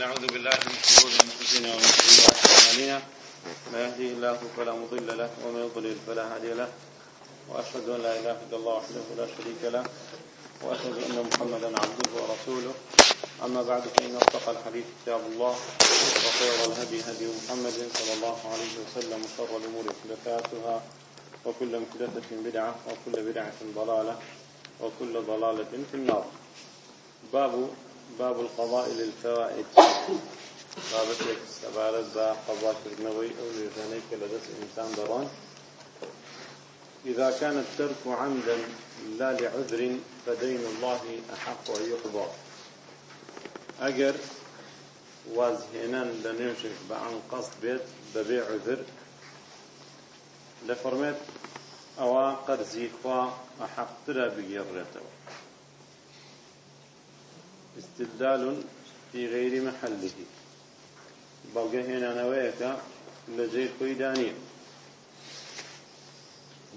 ونعوذ بالله من شرور أنفسنا ومن سيئات أعمالنا. ما يهدي الله فلا مضل له ومن يضلل فلا هادي له. وأشهد أن لا إله إلا الله وحده لا شريك له. وأشهد أن محمدا عبده ورسوله. أما بعد فإن أصدق الحديث كتاب الله وخير الهدي هدي محمد صلى الله عليه وسلم وشر الأمور محدثاتها. وكل محدثة بدعة وكل بدعة ضلالة وكل ضلالة في النار. باب باب القضاء للفوائد. بابتك سبارت با قضاء كرنوي أو لجانيك لدس إنسان دران إذا كان الترك عمدا لا لعذر فدين الله أحق أن يقضى. أجر وازهنان لنمشك بعن قصد بيت ببيع عذر. لفرمت أو قرزي خوا أحق ترى بيرته استدلال في غير محله. جێ خۆی دانیە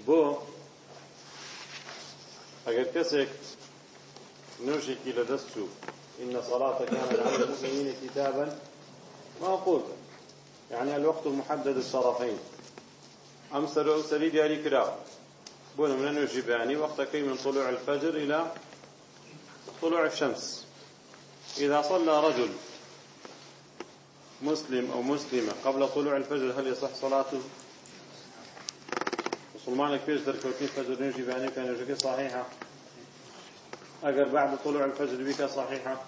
بۆ ئەگەر کەسێک نوشێکی لە دەست چوو إن صلاة كانت على المؤمنين كتابا موقوتا يعني الوقت المحدد الطرفين أم سرو سري دياري كرا بون من نوشي بياني وقت كي من طلوع الفجر إلى طلوع الشمس. إذا صلى رجل مسلم أو مسلمة قبل طلوع الفجر هل يصح صلاته؟ مسلمانك فيش دركوتين فجر نجي بعني كان يجيك صحيحة. أجر بعد طلوع الفجر بك صحيحة؟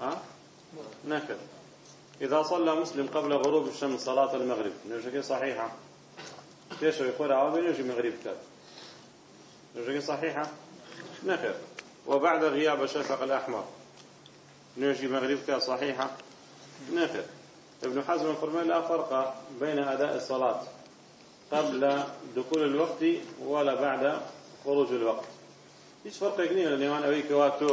ها؟ نكر. إذا صلى مسلم قبل غروب الشمس صلاة المغرب نجيك صحيحة. ليش يقول؟ عوامل نجي مغرب كذا. نجيك صحيحة؟ نكر. وبعد غياب الشفق الأحمر. نجي مغرب كذا صحيحة. نافع ابن حزم فرمان لا فرق بين أداء الصلاة قبل دخول الوقت ولا بعد خروج الوقت. هیچ فرقێک نییە لە نێوان ئەوەی کەوا تۆ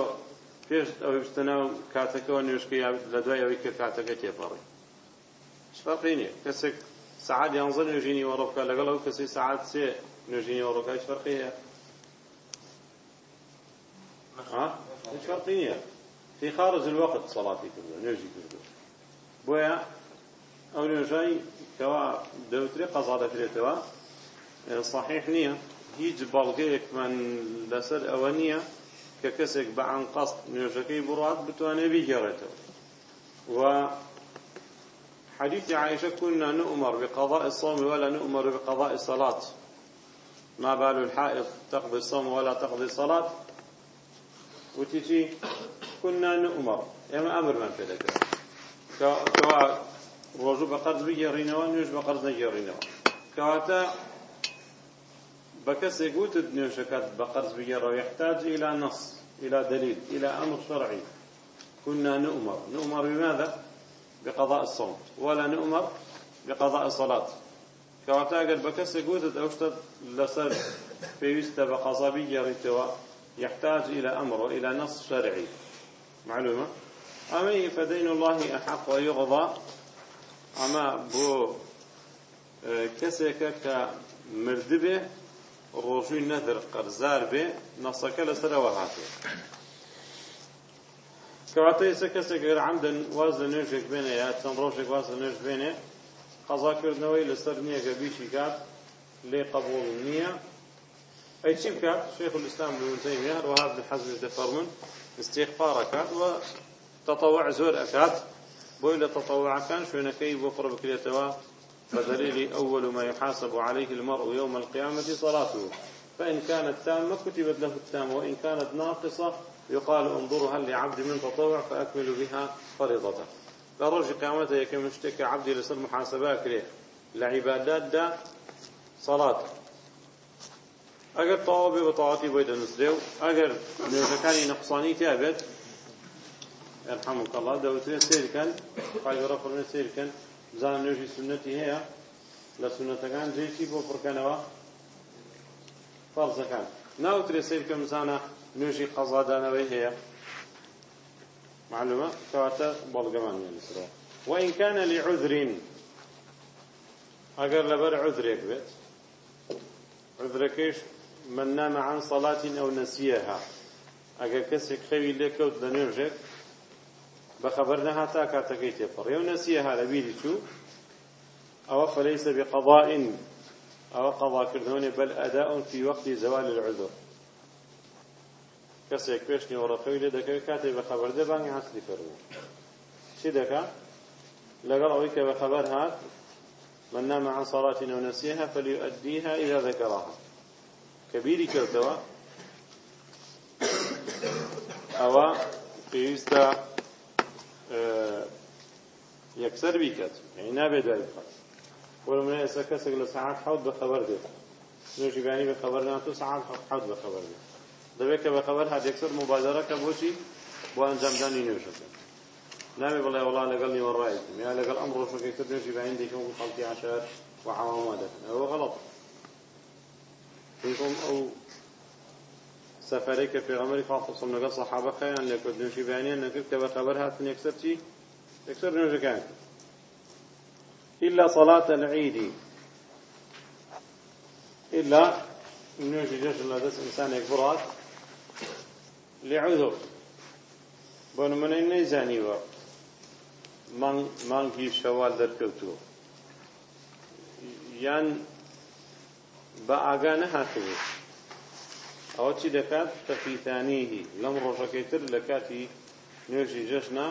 پێش ئەوەی بستەناو کاتەکەەوە نوێشکی لە دوای ئەوەی کە کاتەکە تێپەڕی. فەرقی نییە کەسێک سعات یانزە نوێژینی وەڕۆکە لەگەڵ ئەو کەسی سعات سێ نوێژینی وەڕۆکە هیچ فەرقی هەیە هیچ فەرقی نییە في خارج الوقت صلاتي كردو نوێژی کردو بۆیە ئەو نوێژای کەوا دەوترێ قەزا دەکرێتەوە صحیح نییە هیچ بەڵگەیەکمان لەسەر ئەوە نییە کە کەسێک بە عن قەست نوێژەکەی بڕات بتوانێت بیگەڕێتەوە و حديث عائشة كنا نؤمر بقضاء الصوم ولا نؤمر بقضاء الصلاة. ما بال الحائض تقضي الصوم ولا تقضي الصلاة؟ وتجي كنا نؤمر. يعني أمر من ذلك كوا نوێژ بە قەرز نەگەڕینەوە کەواتە بە کەسێک وتت نوێژەکەت بە قەرز بگەڕەوە يحتاج إلى نص إلى دليل إلى أمر شرعي. كنا نؤمر. نؤمر بماذا؟ بقضاء الصوم ولا نؤمر بقضاء الصلاة. كواتا أجر بكسك وتت أوشتت لسر في بقضاء بيجريتوا يحتاج إلى أمر وإلى نص شرعي. معلومة؟ أمي فدين الله أحق ويغضى. أما بو كسيك كمردبه ڕۆژووی نەدر قەرزار بێ نەسەکە لەسەر ئەوە هاتووە کەواتە ئێستا کەسێک گەر عەمدن واز لە نوێژێک بێنێ یا چەند ڕۆژێک واز لە نوێژ بێنێ قەزاکردنەوەی قبول ئەی چی بکات شێخ الإسلام ابن تيمية هەروەها ابن حزم دەفەرمون استغفار کات و تطوع زور أكاد. بويل تطوع كان شو نكي بقرب كليتوا فدليل أول ما يحاسب عليه المرء يوم القيامة صلاته. فإن كانت تامة كتبت له التامة وإن كانت ناقصة يقال انظروا هل لعبد من تطوع فأكمل بها فريضته. لرجل قيامته يكم اشتكى عبدي لسر محاسبة لعبادات دا صلاة أجر طوابي وطاعتي بيد نسريو أجر نوشكاني نقصاني تابت يرحمك الله كان زان نوجي سنتي هي لا سنة كان جيتي بو فركنوا فرض كان ناوتري سير كم زانا نوجي قضاء دانا هي معلومة؟ كواتا بلغمان يعني سرا. وإن كان لعذر أجر لبر عذر يكبت عذركيش من نام عن صلاة أو نسيها. أجر كسك خوي لكوت لنوجك بخبر نهاتا كاتكي تفر يو نسيها لبيلي شو أو فليس بقضاء. أو قضاء كردون بل أداء في وقت زوال العذر. کەسێک پێشنی وەڕەقەوی لێ دەکەوێت کاتێک بە خەبەردە بانگی عسلی فەرموو. چی دەکا؟ لەگەڵ ئەوەی هات من نام عن صلاة أو نسيها فليؤديها إذا ذكرها. كبيري كوتوا أو پێویستە یەکسەر بیکات یعنی نابێت دوای بخات وەرە من ئێستا کەسێک لە سەعات حەوت بە خەبەر دێت نوێژیبانی بە خەبەر ناتوو سەعات حەوت بە خەبەر دێت دەبێت کە بە خەبەر هات یەکسەر مبادرەکە بۆچی بۆ ئەنجامدانی نوێژەکە نامێ بڵێ وڵا لەگەڵ نیوەڕایتم یا لەگەڵ ئەم ڕۆژەکەی تر نوێژیبانی دەکەم و خەڵکی عشار و عوامە دەکەن ئەوە غەڵەتە چونکم ئەو سفرەی کە پێغەمبەری خوا خۆسم لەگەڵ سەحابە خەیان لێ کرد نوێژیبانیان نەکرد کە بە خەبەر هاتن یەکسەر چی یەکسەر نوێژەکان إلا صلاة العيد. إلا نوێژی جەژن لە دەست ئینسانێک بڕات لعذر. بۆ نمونەی نەیزانیوە مانگی شەوال دەرکەوتووە یان بە ئاگا نەهاتبوو ئەوە چی دەکات؟ تەفیتانیهی. لەم ڕۆژەکەی تر لە کاتی نوێژی جەژنا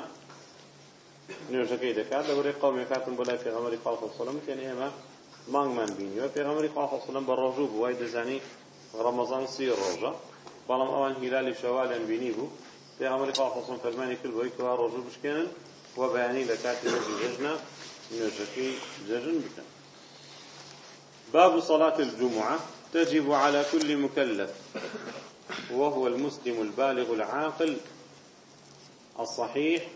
نوێژەکەی دەکات. لەوەی قومی کاتن بۆ لای پێغەمبەری خوا سەڵم تێن ئێمە مانگمان بینیوە پێغەمبەری خوا سەڵم بە ڕۆژوو بوو. وای دەزانی ڕەمەزان سی ڕۆژە. بەڵام ئەوان هیلالی شەوالیان بینی بوو. پێغەمبەری خوا سەڵم فەرمانی کرد بۆی کەوا ڕۆژوو بشکێنن. و بەیانی لە کاتی نوێژی جەژنا نوێژەکەی جەژن بکەن. باب صلاة الجمعة تجب على كل مكلف وهو المسلم البالغ العاقل الصحيح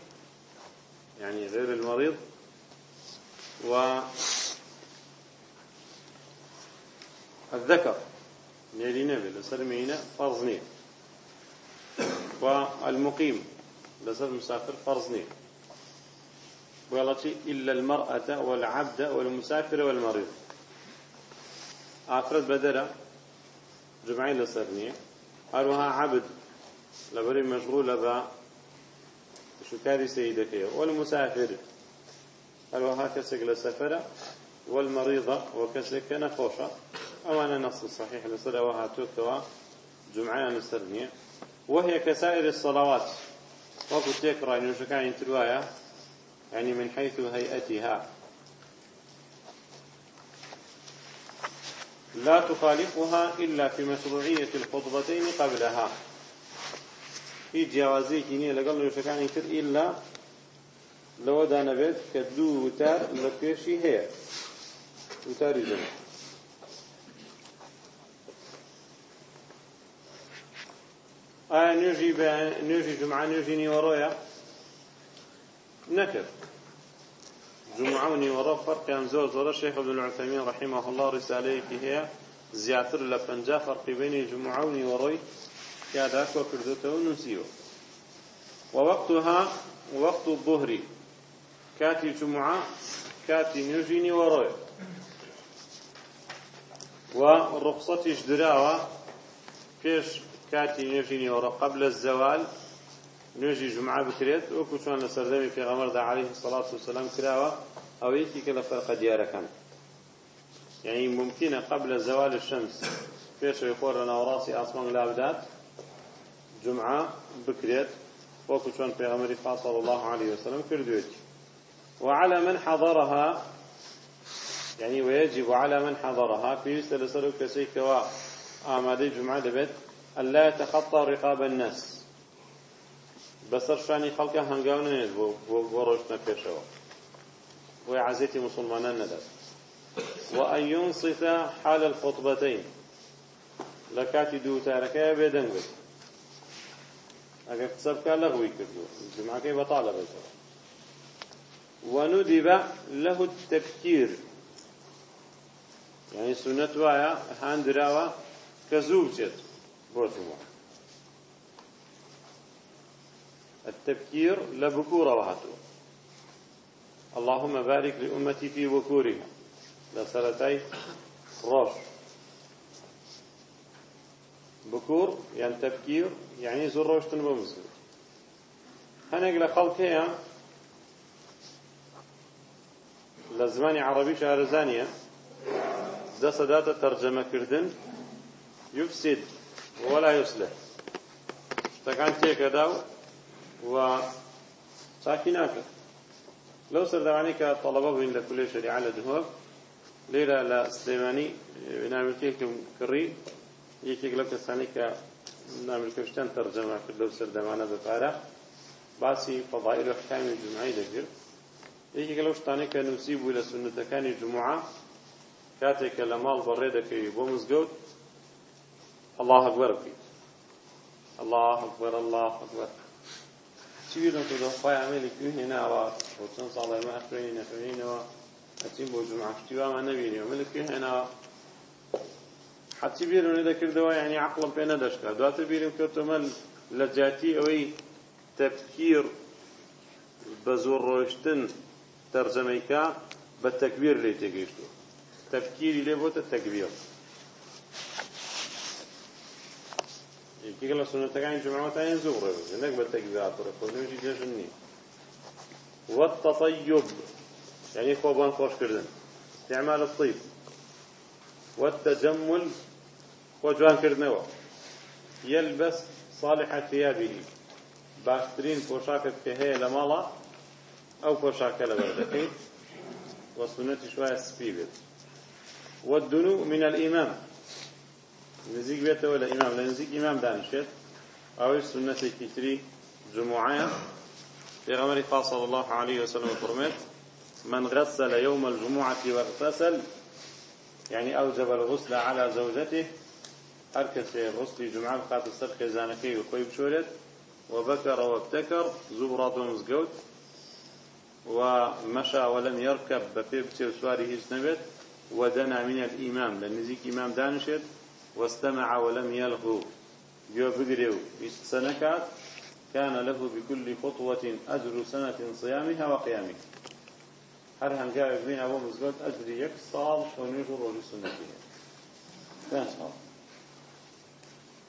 يعني غير المريض والذكر نيلي نبي لسر مينا فرض والمقيم لسر مسافر فرض نيل إلا المرأة والعبد والمسافر والمريض. آفرد بدرة جمعين لسرنية. هروها عبد لبري مشغول با شكاري سيدك والمسافر. هروها كسك لسفرة والمريضة وكسك نخوشة. أوانا نص صحيح لسر وهاتوكوا جمعين لسرنية. وهي كسائر الصلوات. وقلت يكرا إنه شكاين تروايا يعني من حيث هيئتها. لا تخالفها إلا في مشروعية الخطبتين قبلها. في جوازي كينية لقل نوشكاني كر إلا لو دانا بيت كدو وتار لكيشي هي. وتار جمع آية نوجي جمعة نوجي نيورويا. نكر. جمعوني ورا فرق زور زور الشيخ ابن العثيمين رحمه الله رسالة هي زياتر لفنجا فرق بين جمعوني وروي. كاداك وكردته ونسيو ووقتها وقت الظهر. كاتي جمعة كاتي نجيني وروي. ورخصة جدراوة. كيش كاتي نجيني ورا قبل الزوال نوێژی جمعە بکرێت وەکو چۆن لە سەردەمی پێغەمەردا عليه الصلاة والسلام کراوە أو يكي كلا فرق دياركم يعني ممكن قبل زوال الشمس. فيش يخور لنا وراسي أصلا لابدات جمعة بكريت وكو شون في غمر صلى الله عليه وسلم كردويت وعلى من حضرها يعني ويجب على من حضرها في يسأل و آمادي جمعة دبت ألا يتخطى رقاب الناس. بەسەر شانی خەڵکە هەنگاو نێت بۆ ڕۆژنە پێشەوە. بۆی عزیەتی مسلمانان نەدات وأن ينصت حال الخطبتين لكاتي دو تاركا بيدن بيت أجا كتسبك لغوي كردو جمعك بطالة بيت وندب له التبكير يعني سنة وايا هاندراوا كزوجت بوجمعه التبكير لبكورة وهاتو. اللهم بارك لأمتي في بكورها لسلتي روش بكور يعني تبكير يعني زر روشتن بمسجد هەنێک لە خەڵک هەیە لە زمانی عەرەبی شارەزانیە دەسەداتە تەرجەمەکردن یوفسید ولا یوسلح شتەکان تێکەدا و چاکی ناکرد. لەو سەردەوانەی کە تەڵەبە بووین لە کولێ شەریعە لە دهۆک لێرە لە سلێمانی ناملکێکم کڕی. یەکێک لەو کەسانی کە ناملکەشتیان تەرجەمە کرد لەو سەردەمانە بەپارە باسی فەضائل و حکامی جمعی دەگرت. یەکێک لەو شتانەی کە نووسی بوو لە سنتەکانی جمعە کاتێک کە لە ماڵ بەڕێ دەکەوی الله أكبر بکەیت. الله أكبر الله أكبر چیرم تو دخوای عملی کوینی ناوا و چند ساله ما اخرینی نفرینی و حتیم بو جمعه کتیوا ما نبینی و ملی کوینی ناوا حتی بیرم ندکردوا یعنی عقلم پی ندشکا دوات بیرم کردو من لجاتی اوی تبکیر بزور روشتن ترجمه که بە تەکبیر لێ تێگەیشتو تەفکیری لێ بۆتە تەکبیر خۆنوێژی جێژن نی والتطيب يعني خوبان خوش كردن استعمال الطيب والتجمل وجوان كردنوا يلبس صالح ثيابه باشترين بوشاكة كهية لمالا أو بوشاكة لبردكين وسنة شوية سبيبت والدنو من الإمام نزيق بيته ولا إمام؟ لا نزيق إمام دانشت أو سنة كتري جمعة. في غمر صلى الله عليه وسلم فرمت من غسل يوم الجمعة واغتسل يعني أوجب الغسل على زوجته أركس غسل جمعة بقات السرق زانكي وقوي بشورت وبكر وابتكر زبرة مزقوت ومشى ولم يركب بفير سواره نبت ودنا من الإمام لنزيك إمام دانشت واستمع ولم يلغو جو بقريو سنكات كان له بكل خطوة أجر سنة صيامها وقيامها. هر هنگاوی بین ابو مزگوت أجر یک سال شونيش روج سنته كان سال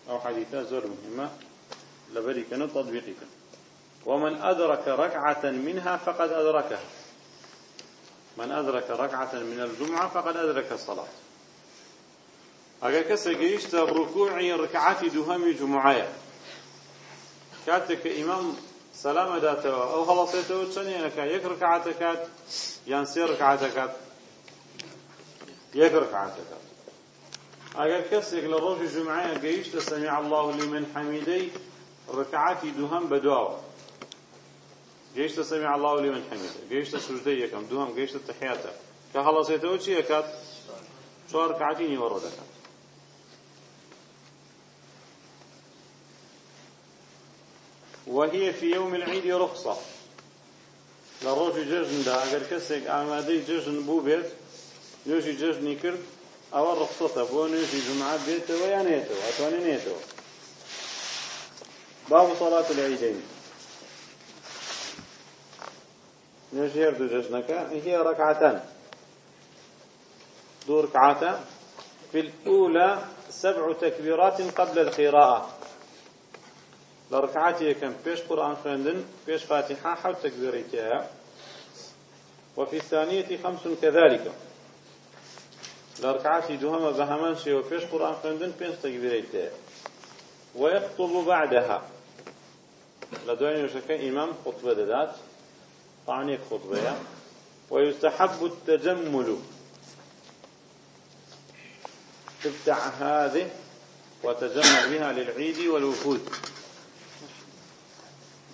أو حديثة زور مهمة. لبري كانوا ومن أدرك ركعة منها فقد أدركها. من أدرك ركعة من الجمعة فقد أدرك الصلاة. ئەگەر کەسێک گەیشتە ڕوکوعی ڕکعاتی دووهەمی جمعایە کاتێک کە ئیمام سەلامە داتەوە ئەو هەڵەسێتەوە چەندێنەکە یەک ڕکعاتە کات یان سێ ڕکعاتە کات یەک ڕکعاتە کات ئەگەر کەسێک لە ڕۆژی جمعایە گەیشتە سەمیع الله لمن حەمیدەی ڕکعاتی دووهەم بەدواوە گەیشتە سەمیع الله لمن حەمیدە گەیشتە سوژدەی یەکەم دووهەم گەیشتە تەحیاتە کە هەڵەسێتەوە چی ئەکات چوار ڕکعاتی نیوەڕۆ دەکات. وهي في يوم العيد رخصة. لروج ججن دا اگر كسك آمادي ججن بو بيت نوشي ججني كرد أو رخصة بو نوشي جمعة بيت ويا نيتو أتواني نيتو. باب صلاة العيدين. نوشي هردو ججنك هي ركعتان. دور ركعتان. في الأولى سبع تكبيرات قبل القراءة. لركعتي كم بيش قرآن خوندن بيش فاتحة حو تكبيريتها وفي الثانية خمس كذلك لركعتي دوهما بهمان شيء وبيش قرآن خوندن بيش تكبيريتها ويخطب بعدها. لدوين وشكا إمام خطبة دات طعنيك خطبة ويستحب التجمل. تبتع هذه وتجمل بها للعيد والوفود.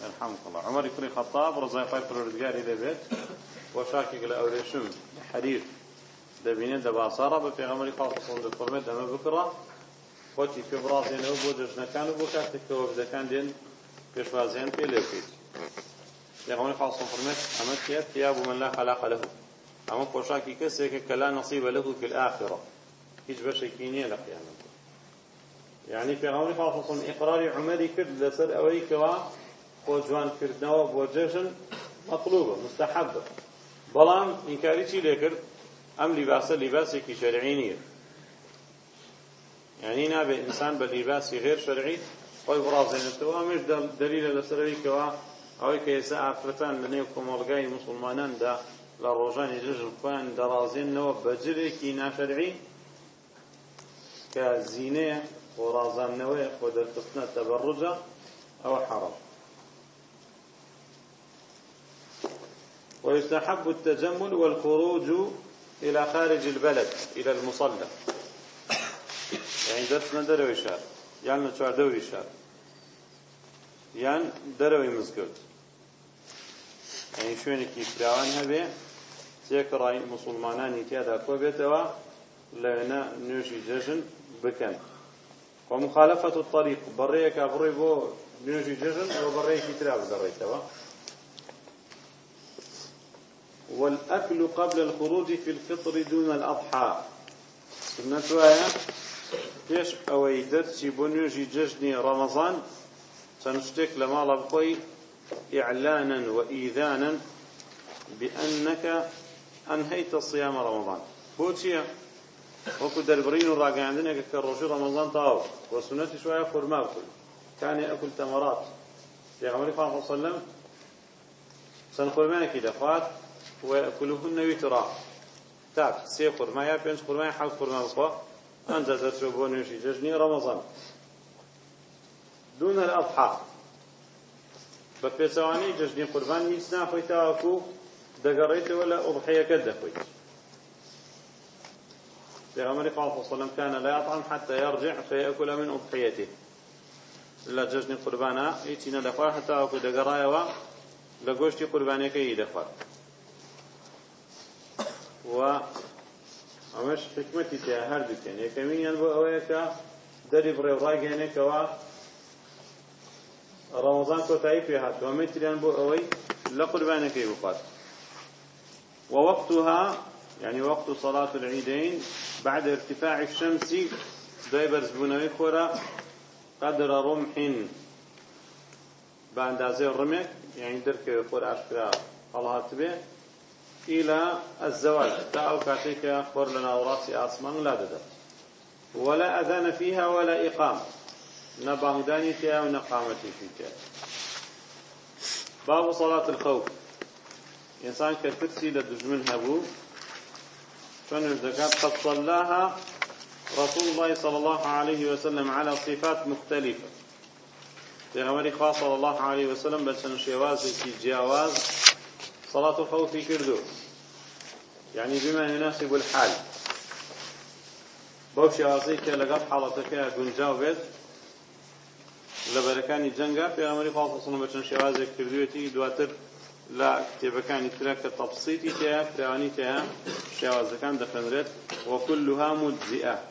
يرحمك الله. عمر كل خطاب رضي الله عنه إلى بيت. وشاكك لأوليشم حرير دبينين دباصارة بفيغمري خاصة دفرمت أما بكرة. خوتي في برازين أو بودج نكان وبو كاتك وبدا كان دين بيشوازين في ليفيت يغمري خاصة فرمت أما كيات ثياب من لا خلاق له. أما بوشاكي كسيك كلا نصيب له في الآخرة. هيج بشكينية لقيامة يعني في غمري خاصة إقرار عمري كرد لسر أولي كوا بۆ جوانکردنەوە بۆ جێژن مەطلوبە مستحبە بەڵام ئینکاری چی لێ کرد؟ ئەم لیباسە لیباسێکی شەرعی نییە. یعنی نابێ ئینسان بە لیباسی غێر شەرعی خۆی بڕازێنێتەوە ئەمش دلیلە لەسەرەوەی کەوا ئەوەی کە ئێستا ئافرەتان لە نێو کۆمەڵگای مسلماناندا لە ڕۆژانی جژن خۆیان دەڕازێنەوە بەجرێکی ناشەرعی کە زینەیە بۆ ڕازاندنەوەی خۆ دەرکەوتنە تەبەڕوجە ئەوە حەڕەم ويستحب التجمل والخروج إلى خارج البلد إلى المصلى. يعني درسنا دروي شار يعني نتوار دوري شار يعني دروي مزقود يعني شوێنێکی فراوان هەبێ تێکڕای مسلمانانی تیادا کۆ بێتەوە لەوێنە نوێژی جەژن بکەن ومخالفة الطريق بريك أبري بو نوێژی جەژن ئەوە بەڕێیەکی ترا بدەڕێیتەوە والأكل قبل الخروج في الفطر دون الأضحى. سنة بۆ نوێژی جەژنی ڕەمەزان چەند شتێک لە ماڵە بخۆی إعلانا وإيذانا بأنك أنهيت صيام رمضان. بوتشيا وكو دربرين الراقع عندنا كروشي رمضان طاو. وسنتي شوية خرما بكل كان يأكل تمرات. في غمري صلى الله عليه وسلم. سن خرمان كده فات ويأكلهن وترا تاك سي خرما يا بينش خرما حال خرما بخوا. أنت تتشوفون يشي ججني رمضان. دون الأضحى. جژنی قوربان هیچ ناخۆی تاواکو دەگەڕێتەوە لە ئوضحەیەکە دەخۆیت پیغمبر صلى الله عليه وسلم كان لا يطعم حتى يرجع فيأكل من أضحيته. لا قوربانە هیچی نەدەخوات هەتا وەکو دەگەڕایەوە لە گۆشتی قوربانەکەی دەخوات و ئەمەش حکمەتی تیا هەردووکەن یەکەمینیان بۆ ئەوەیە کە دەری بڕێوڕاگەێنێکەوە رمضان كوتاي في هات ومتريان بو أوي لقربانك يبقات ووقتها يعني وقت صلاة العيدين بعد ارتفاع الشمس دايبرز بنوي خورا قدر رمح بعد هذه الرمك يعني درك خورا أشكرا الله تبه إلى الزوال تاو كاتيك خور لنا وراسي أسمان لا ددت ولا أذان فيها ولا إقامة. نبانگدانی تیا و نقامتی تیا باب صلاة الخوف. إنسان كترسي لدجمن هبو فنجدكات قد صلاها رسول الله صلى الله عليه وسلم على صفات مختلفة. في غمري صلى الله عليه وسلم بل شواز في جواز صلاة الخوف كردو. يعني بما يناسب الحال. بوشي عزيك لقد حالتك قنجاو بيت. لبركاني جنگا في عمري خاصة صنع بچن شوازك كردويتي دواتر لا كتابكاني تراك تبسيطي تيا فرعاني تيا شوازكان دخنرت وكلها مجزئة.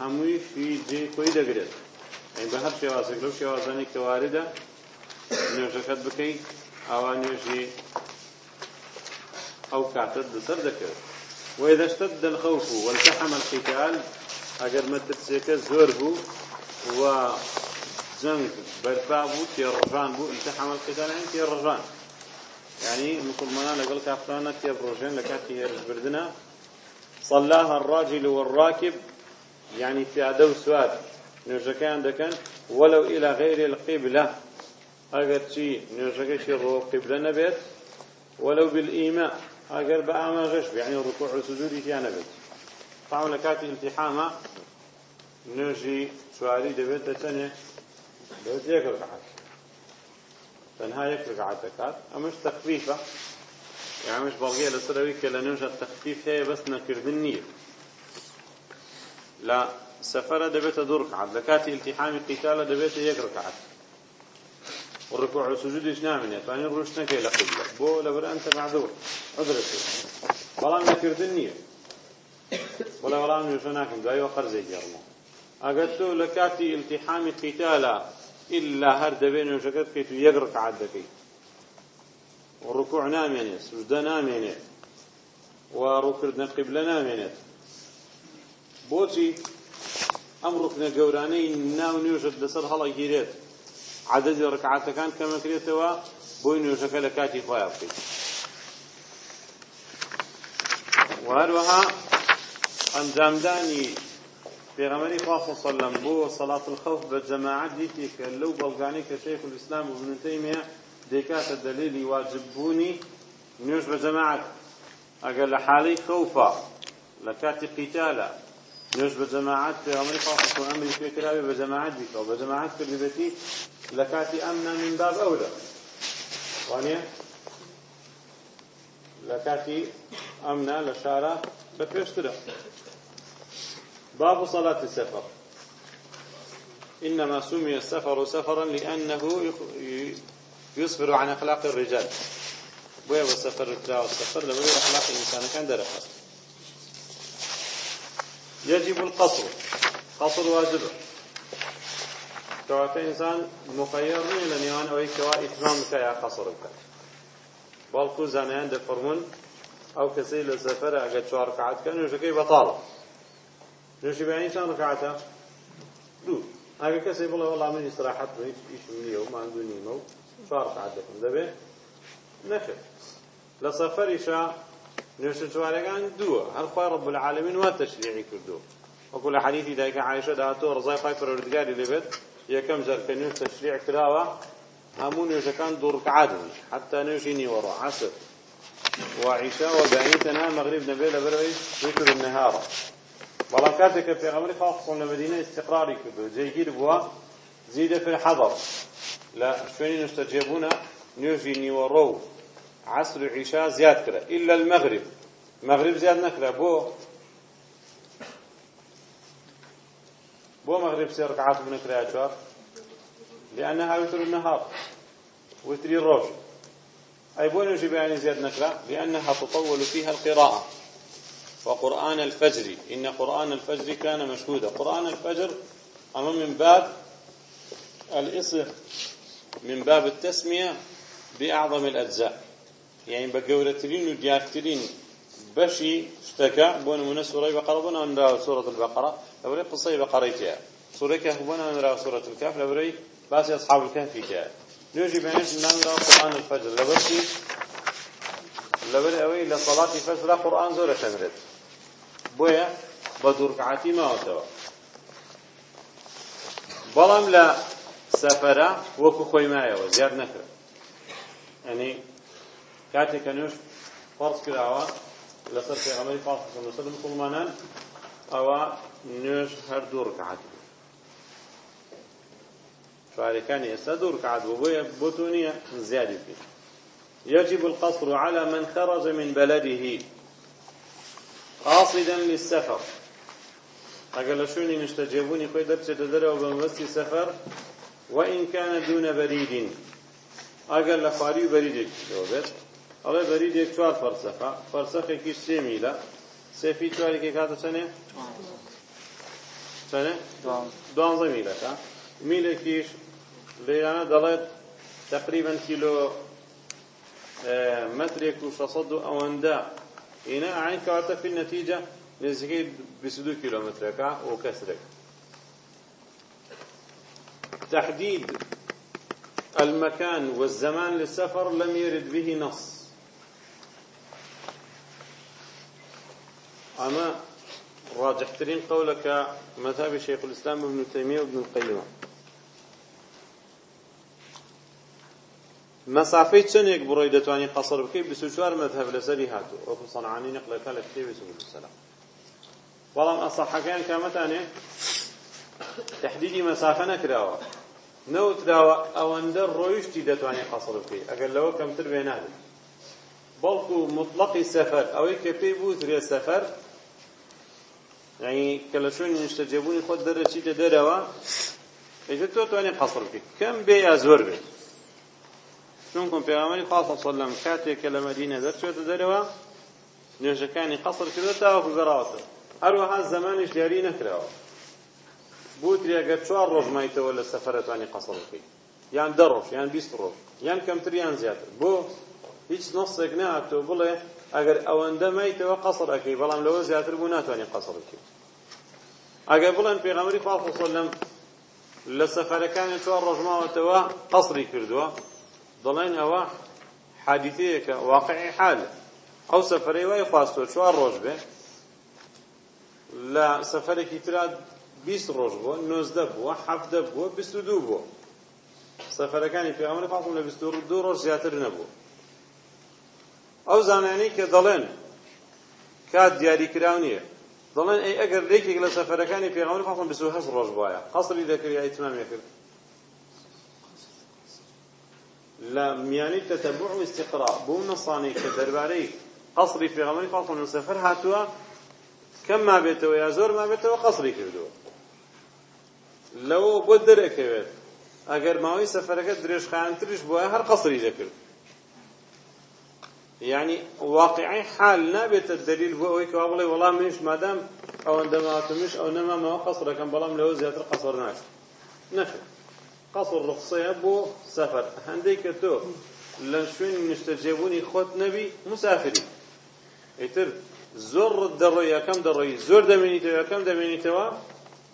هموي في جي قوي دقرت. يعني بهر شوازك لو شوازاني كواردة نوجكت بكي اوانيجي کاتت لەسەر دەکەوێت وإذا اشتد الخوف والتحم القتال أجر ما تتسيك زور بو و جنگ برپا بوو تێڕژان بوو انتحام القتال يعني تێڕژان يعني مسلمانان لەگەڵ کافرانە تێبڕۆژێن لە کاتی هێرشبردنە صلاها الراجل والراكب يعني پیادە و سوار نوێژەکەیان دەکەن ولو إلى غير القبلة. ئەگەر چی نوێژەکەشی ڕۆ قبلە نەبێت ولو بالإيماء. ئەگەر بە ئاماژەش يعني ركوع وسجودی تیان نەبێت طبعا لە کاتی امتحامە نوێژی سواری دەبێت دەچەنێ دەوت یەک ڕکعات تەنها یەک ڕکعات دەکات ئەمەش تەخفیفە ئەمەش بەڵگەیە لەسەرەوەی کە لە نوێژە تەخفیف هەیە بەس نەکردن نییە لە سەفەرە دەبێتە دوو ڕکعات لە کاتی ڕکعات والركوع والسجود نامنه فاني روش نكي لقبله بو لبر أنت معذور. عذرك بلان نكردن نيه ولا بلان يشناكم داي وقرزي جرمو اگتو لكاتي التحام قتالا إلا هر دبين وشكت كيتو يقرق عدكي. والركوع نامينه سجدة نامينه وركردنا قبلة نامينه بوتي أمركنا قوراني ناو نيوشد لسر هلا جيريت عدد ركعات كان كما كريتوا بوين يوشك لكاتي خويا بكي وهروها أنجامداني. پێغەمەری خوا وسلم بۆ صلاة الخوف بە جەماعەت دیتی کە لەو بەڵگانی کە شەیخ الإسلام ابن تەیمیە ديكات الدليل واجبوني نيوش بجماعة أقل لحالي خوفا لكاتي قتالا. نيوش بجماعات في أمريكا وحكو أمري في كلابي بجماعات بك وبجماعات كلبتي لكاتي أمنا من باب أولى وانيا لكاتي أمنا لشارة بكرشترا باب صلاة السفر إنما سمي السفر سفرا لأنه يصبر عن أخلاق الرجال بويا والسفر الكلا والسفر لبدو أخلاق الإنسان كان درخص يجب القصر. قصر واجب. كواتا إنسان مخير من لنيوان أو كوا إتمام كيا قصرك بلقو زانيان دفرمون أو كسي لسفر أقد شو ركعات كان بطالة نوشي بعني شان ركعتها دو أقد كسي بلا والله من استراحت إيش مني وما عنده نيمو شو ركعات دفن دبي نخف لسفر نوشن شوارقان دو هل خوي رب العالمين وتشريعي كردو؟ وكل حديثي دايك عائشة داتو رضاي خاي فرودگاري لبت يكم جر كنوش تشريع كراوة همون يوشكان دور كعادني حتى نوشيني ورا. عصر. وعشاء وبعيتنا مغرب نبيل بروي ذكر النهار. بركاتك في غمري خاصة المدينة استقراري كردو. زي كده بوا. زيد في الحضر. لا شوين نستجيبون نوشيني ورو عصر عشاء زياد كره إلا المغرب. مغرب زياد نكرة بو بو مغرب سير ركعات بنكره أشوار لأنها وتر النهار وتر الروج. أي بو نجيب يعني زياد نكرة؟ لأنها تطول فيها القراءة. وقرآن الفجر إن قرآن الفجر كان مشهودا. قرآن الفجر أما من باب الإصر من باب التسمية بأعظم الأجزاء. يعني بقولترين وديارترين بشي اشتكى بون من سورة بقرة بون من سورة البقرة لوري قصة بقريتها سورة كهف بون من سورة الكهف لوري بس أصحاب الكهف كهف نوجي بينش من قرآن الفجر لبرشي لبر أوي لصلاة الفجر قرآن زورة شمرت بويا بدور كعاتي ما هو بلام لا سفرة وكو خوي معي وزياد يعني كاتي كنوش فرض كراوة لسر في عمري خاصة وسلم مسلمانان أو نوش هر دور كعد كان يستدور كعد وبويا بوتونية زيادة فيه. يجب القصر على من خرج من بلده. قاصدا للسفر. أقل شوني نستجيبوني خوي درس تدرى وبمبسي سفر وإن كان دون بريد. أقل لخاري بريدك لو بيت ئەڵێ بەریدێک چوار فەرسەخە فەرسەخێکی سێ میلە سێفی چوارێکی کاتە چەنێ چەنێ دوانزە میلەکە میلێکیش لێرانە دەڵێت تقریبا کیلۆ مترێک و شەسەد و ئەوەندە ئینە عین کاتە في النتيجة نزدیکی 22 كيلومترك وكسرك تحديد المكان والزمان للسفر لم يرد به نص أما راجح ترين قولك مذهب شيخ الإسلام ابن تيمية وابن القيم مسافەی چەندێک بڕۆی دەتوانانی قەسەر بکەیت بس چوار مەذهب لەسەری هاتوو. وەکو سەنعانی نقلەکە لە کتێبی سبل السلام بەڵام ئەسەحەکان کامەتانێ؟ تحدیدی مەسافە نەکراوە. نەوتراوە ئەوەندە ڕۆیشتی دەتوانێت قەسەر بکەیت ئەگەر لەوە کەمتر بێ نادێت بەڵکو مطلقی سەفەر ئەوەی کە پێی بوو درێ سەفەر يعني کە لە شوێنی نیشتەجێبوونی خۆت دەرەچیتە دەرەوە ئێجا تۆ توانێت قەسڕ بکەیت. کەم بێ یا زۆر بێت؟ چونکم پێغەمبەری خوا سەلەم کاتێک کە لە مەدینە دەرچێتە دەرەوە نوێژەکانی قەسڕ کردو تاوەکو گەڕاوەتە هەروەها زەمانیش دیاری نەکراوە. بوتری ئەگەر چوار ڕۆژ مایتەوە لە سەفەرەتوانی قەسڕ بکەیت. یان دە ڕۆژ یان بیست ڕۆژ یان کەمتر یان زیاتر. بۆ هیچ نەسێک نەهاتۆ بڵێ ئەگەر ئەوەندە مەیتەوە قەسڕ ئەەکەی بەڵام لەوە زیاتر بوو ناتوانێت قەسڕ بکەیت ئەگەر بڵێن پێغەمبەری خوا سەلەم لە سەفەرەکانی چوار ڕۆژماوەتەوە قەسری کردووە دەڵێن ئەوە حادیثەیەکە واقعی حال. ئەو سەفەرەی وای خواستۆ چوار ڕۆژ بێ لە سەفەرێکی ترا بیست ڕۆژ بووە نۆزدە بووە حەفدە بووە بیست و دوو بووە. سەفەرەکانی پێغەمبەری خاڵم لە بیست و دوو ڕۆژ زیاتر نەبوو. ئەو زانانی کە دەڵێن کات دیاریکراو نییە. دەڵێن ئەی ئەگەر لێکێک لە سەفەرەکانی خاڵم بیست و هەشت ڕۆژ بووایە قەسری دەکرد یا ئیتمامی کرد. لە میانی تەتەبوع و استقرا بوو نەسانی کە دەربارەی قەسری پێغەمبەری خاڵم لە سەفەر هاتووە کەم ما بێتەوە یا زۆر ما بێتەوە قەسری کردووە. لەوە بۆ دەرەکەوێت ئەگەر ماوەی سەفەرەکە درێژخانتریش بووە هەر قەسری دەکرد. يعني واقعي حال نابێتە دلیل بۆ ئەوەی کەوا بڵێ وەڵام منش مادام ئەوەندە ماتمیش ئەو نەمامەوە قەسرەکەم بەڵام لەوە زیاتر قەسەر ناکە نەخێت قەسر ڕخسەیە بۆ سەفەر هەندێک کە تۆ لە شوێنی نیشتەجێبوونی خۆت نەبی مسافری ئیتر زۆر دەڕۆی یەکەم دەڕۆی زۆر دەمێنیتەوە یەکەم دەمێنیتەوە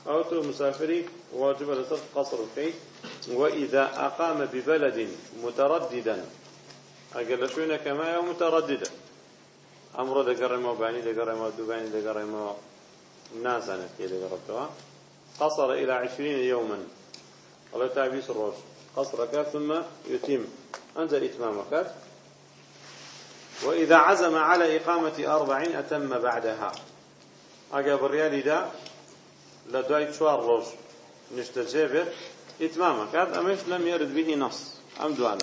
أو تو مسافري واجب لسر قصر الكيت وإذا أقام ببلد مترددا. شوينة كما مترددا أمر دقرمه باني دقرمه دوباني دقرمه ناس أنا كي دقرمتها قصر إلى عشرين يوما. ولا تعبيس الروش. قصرك ثم يتم. أنت إتمامك وإذا عزم على إقامة أربعين أتم بعدها. أقا الريال دا لدواي شوار روش. نشتجيبه. إتمامك هذا أمش لم يرد به نص. أم دوانا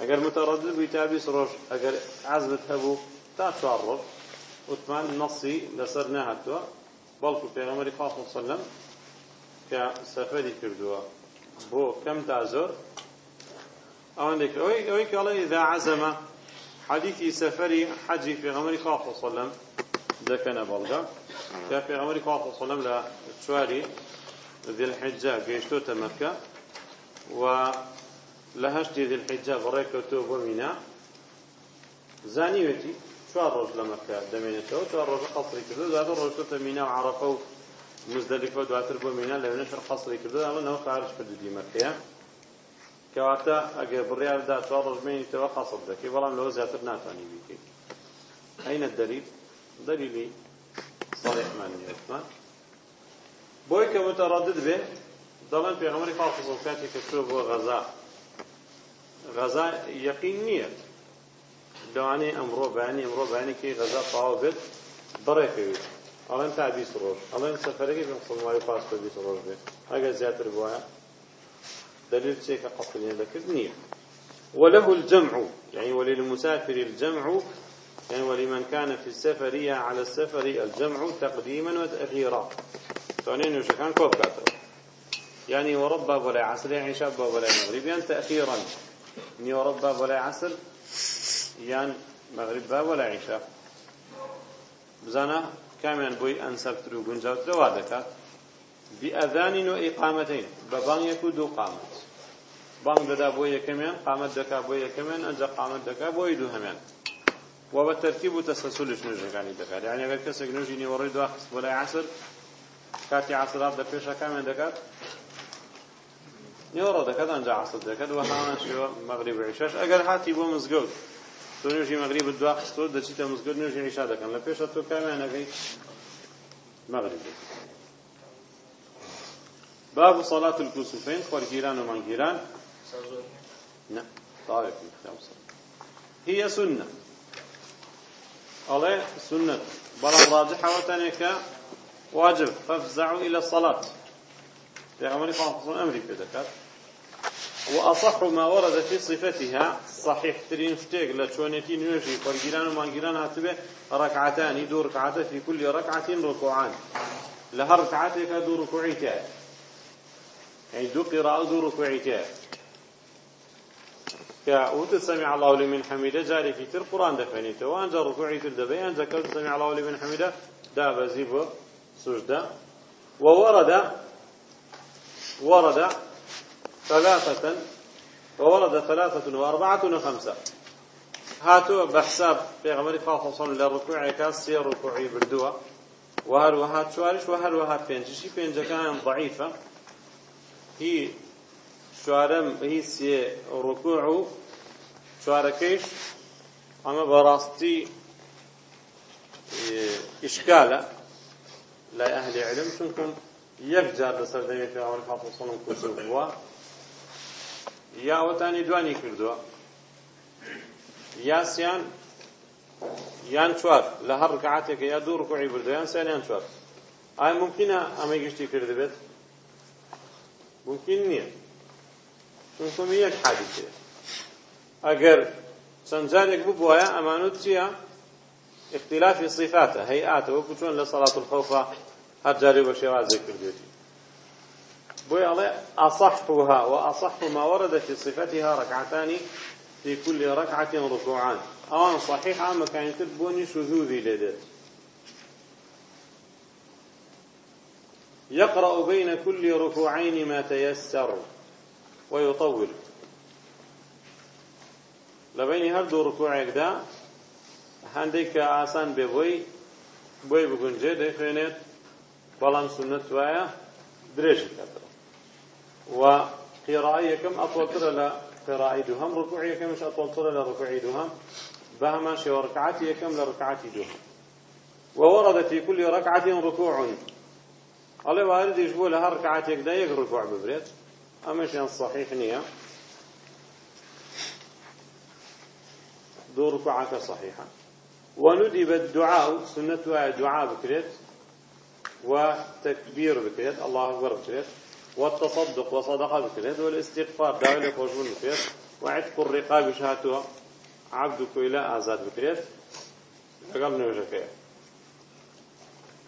أقر متردد بيتابيس روش أقر عزمت هبو تا روش. وثمان نصي لسرناها توا بلكو بيغمري خاصة صلى الله عليه وسلم كسفري كردوا بو كم تازور عندك أوي أوي قال إذا عزم حديث سفري حجي في غمر خاص صلى الله عليه وسلم ذكنا بلغا في غمر خاص صلى الله عليه وسلم لشواري ذي الحجة قيشتو مكة و لە هەشتی دلحیجا بەڕێکەوتۆ بۆ مینا. زانیوێتی چوار ڕۆژ لە مەکە دەمێنێتەوە چوار ڕۆژە قەسری کردو دواتر ڕۆژتە مینا و عەرەفە و مزدەلیفە دواتر بۆ مینا لەوێنەشە قەسری کردو ئەمەەوە خارج کردو دیمەکەیە کەواتە ئەگەر بڕیاردا چوار ڕۆژمێنیتەوە قەسڵ دەکەی بەڵام لەوە زیاتر ناتانی بیکەیت. ئەینە دەلیل؟ دەلیلی صالحمان عثمان بۆی کەوتە ڕەدت بێ دەڵێن پێغەمەری پاڵ قسڵ کاتێک کە چوە بۆ غەزا. غزاء يقين نية دواني أمرو باني أمرو باني كي غزاء طاوبت بركة ئەڵێن تا بیست ڕۆژ ئەڵێن سەفەرەکەی بە مسلمانی پاس بە بیست ڕۆژ بێت ئەگەر زیاتر بووە دلیل چێکە قەسڵیان دەکرد نییە وله الجمع. يعني وللمسافر الجمع. يعني ولمن كان في السفرية على السفر الجمع تقديما وتأخيرا ثانين وشكان كوب كاتر يعني وربا ولا يعني شاب ولا مغرب يعني تأخيرا نیۆڕب با بۆ لای عسر یان مەغریب با بۆ لای عیشا. بزانە کامیان بۆی ئەنسەرتر و گونجاوترەوا دەکات. بئەذانین و ئیقامەتین بە بانگێک و دوو قامەت. بانگ دەدا بۆ یەکەمیان قامەت دەکا بۆ یەکەمیان ئەنجا قامەت دەکا بۆی دووهەمیان و بە تەرتیب و تەسەسولش نوێژەکانی دەکات. یعنی ئەگەر کەسێک نوێژی نیوەڕی دوا خست بۆ لای عسر کاتی عسرات دە پێشەکامیان دەکات دكات أنجا عصر دكات وهانا شو مغرب عشاش. أگر هاتي بو مزقود تۆ نوێژی مەغریب دوا خستۆ دەچیتە مزگەوت نوێژی عیشا دەکەن لە پێشە تۆ کامیانەکەی مەغریب باب صلاة الكسوفين خورجيران ومنجيران طارق خمسة هي سنة الله سنة بلا راجحة وتنك واجب. فافزعوا إلى الصلاة. عمر فاصل أمري في ذكر وأصح ما ورد في صفتها صحيح ترين فتيق لتشونتي نيوشي فرقيران ومانقيران هاتبه ركعتان دو ركعتان في كل ركعة ركوعان لها ركعتك دو ركوعيتان يعني دو قراءة دو ركوعيتان كأوت سمع الله لمن حميدة جاري في تر قرآن دفنيته وأنجا ركوعي تر دبي أنجا كوت سمع الله لمن حميدة داب زيب سجدة وورد ورد ثلاثة وورد ثلاثة وأربعة وخمسة. هاتوا بحساب في غمر خاصة صلى للركوع كاس سير ركوعي بردوا وهل وهات شوارش وهل وهات فين شي فين كان ضعيفة هي شوارم هي سي ركوع شواركيش أما براستي إشكالة لا أهل علم شنكم لسردين في غمر خاصة صلى الله عليه وسلم یا ئەوەتانی دوانی کردووە یاسیان یان چوار لە هەر ڕکعاتێکە یا دوو ڕکوعی بردو یان سیان چوار ئایا ممکنە ئەمەی گشتی کرد بێت ممکن نییە چونکە یەک حادثەیە ئەگەر چەند جارێک ببووایە ئەمانوت چییە اختلاف صفاته هيئاته وكتون لصلاة الخوف هر جاري بشيوازي كرديتي بوي الله أصحها وأصح ما ورد في صفتها ركعتان في كل ركعة ركوعان أوان صحيحة ما كان تبوني شذوذي لدت يقرأ بين كل ركوعين ما تيسر ويطول لبين هردو ركوع يقدا هەندێک کە ئاسان بێ بۆی بۆی بگونجێ دەخوێنێت بەڵام سنت وایە درێژی کاتەوە. و يكم أطول لا قراءة دوهم ركوع يكمش أطول ترى لركوع دوهم بهما شي وركعات يكم لركعات دوهم وورد في كل ركعة ركوع الله وارد يجبوا لها ركعات يكدا يك ركوع ببريت أما شيء صحيح نية دو ركوعات صحيحة وندب الدعاء سنة دعاء بكريت وتكبير بكريت الله أكبر بكريت والتصدق وصدقة بكريت والاستغفار دعوة لخوشون بكريت وعتق الرقاب شهاتها عبدك إلى آزاد بكريت. فقال نوجك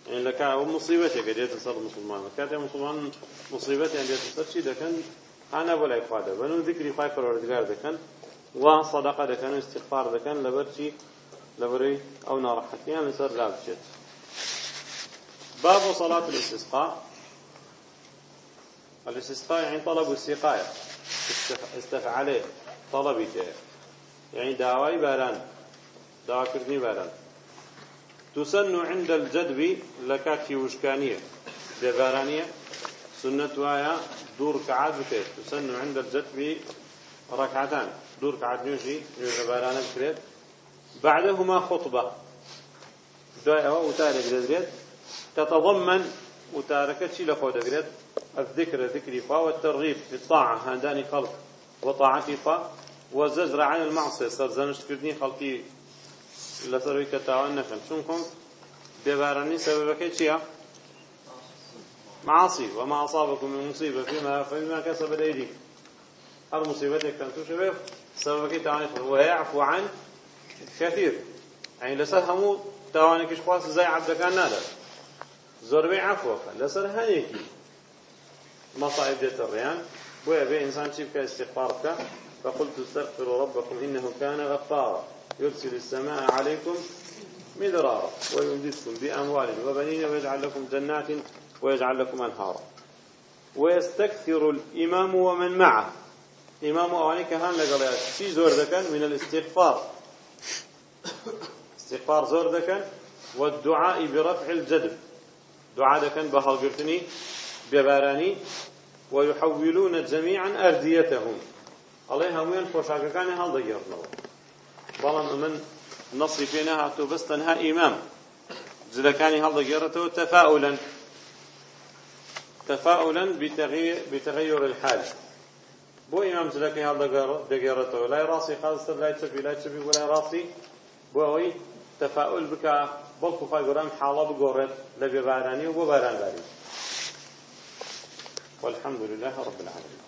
يعني لك مصيبتك ديت تصر مسلمان. كانت مسلمان مصيبتي عندي تصر شيء دكان أنا ولا إفادة بنو ذكري فايفر وردقار دكان وصدقة دكان واستغفار دكان لبرشي لبري أو نارحتيان لسر لا بشت باب صلاة الاستسقاء. الاستسقاء يعني طلب السقاية استفعله طلبي يعني دعواي باران. دعوا كردني باران. تسن عند الجدب لكاتي وشكانية دبارانية سنة آية دور كعاد بكيت تسن عند الجدب ركعتان دور كعاد نيوشي نيوشي باران بكريت بعدهما خطبة. دعوة وتارك دزريت تتضمن وتارك شي لخو دزريت الذكر ذكر فا والترغيب في الطاعة هنداني خلق وطاعة فا والزجر عن المعصية. سرزنشت كردني خلقي لسروي كتاوان نفهم شنكم ببارني سببك شيئا معاصي وما أصابكم من مصيبة فيما فيما كسبت أيديكم هر كانت شباب سببك تعرف ويعفو عن كثير يعني لسر همو تاوانێکیش خواست زای عبدەکان نادات زۆربەی عفوەکە لەسەر هەنێکی مصائب دێتە ڕێیان بۆیە بێ ئینسان چی بکە استغفار بکە؟ فقلت استغفروا ربكم إنه كان غفارا. يرسل السماء عليكم مدرارا ويمددكم بأموال وبنين ويجعل لكم جنات ويجعل لكم أنهارا. ويستكثر الإمام ومن معه. إمام أواني كهان لقال شي زور من الاستغفار. استغفار زور دكن والدعاء برفع الجدب دعاء دكن بهالقرتني بباراني ويحولون جميعا أرديتهم. الله هميان فوشاك كان هل دقيرنا بلان من نصي فينا هاتو بس تنها إمام زلكاني هل دقيرته تفاؤلا تفاؤلا بتغيير, بتغير الحال بو إمام زلكي هل دقيرته لا راسي خالص لا يتسبي لا يتسبي ولا راسي بۆ ئەوەی تەفاؤل بکە بەڵکو خی گەوران حاڵە بگۆڕێت لە بێبارانی و بۆ بارانباری. والحمد لله رب العالمين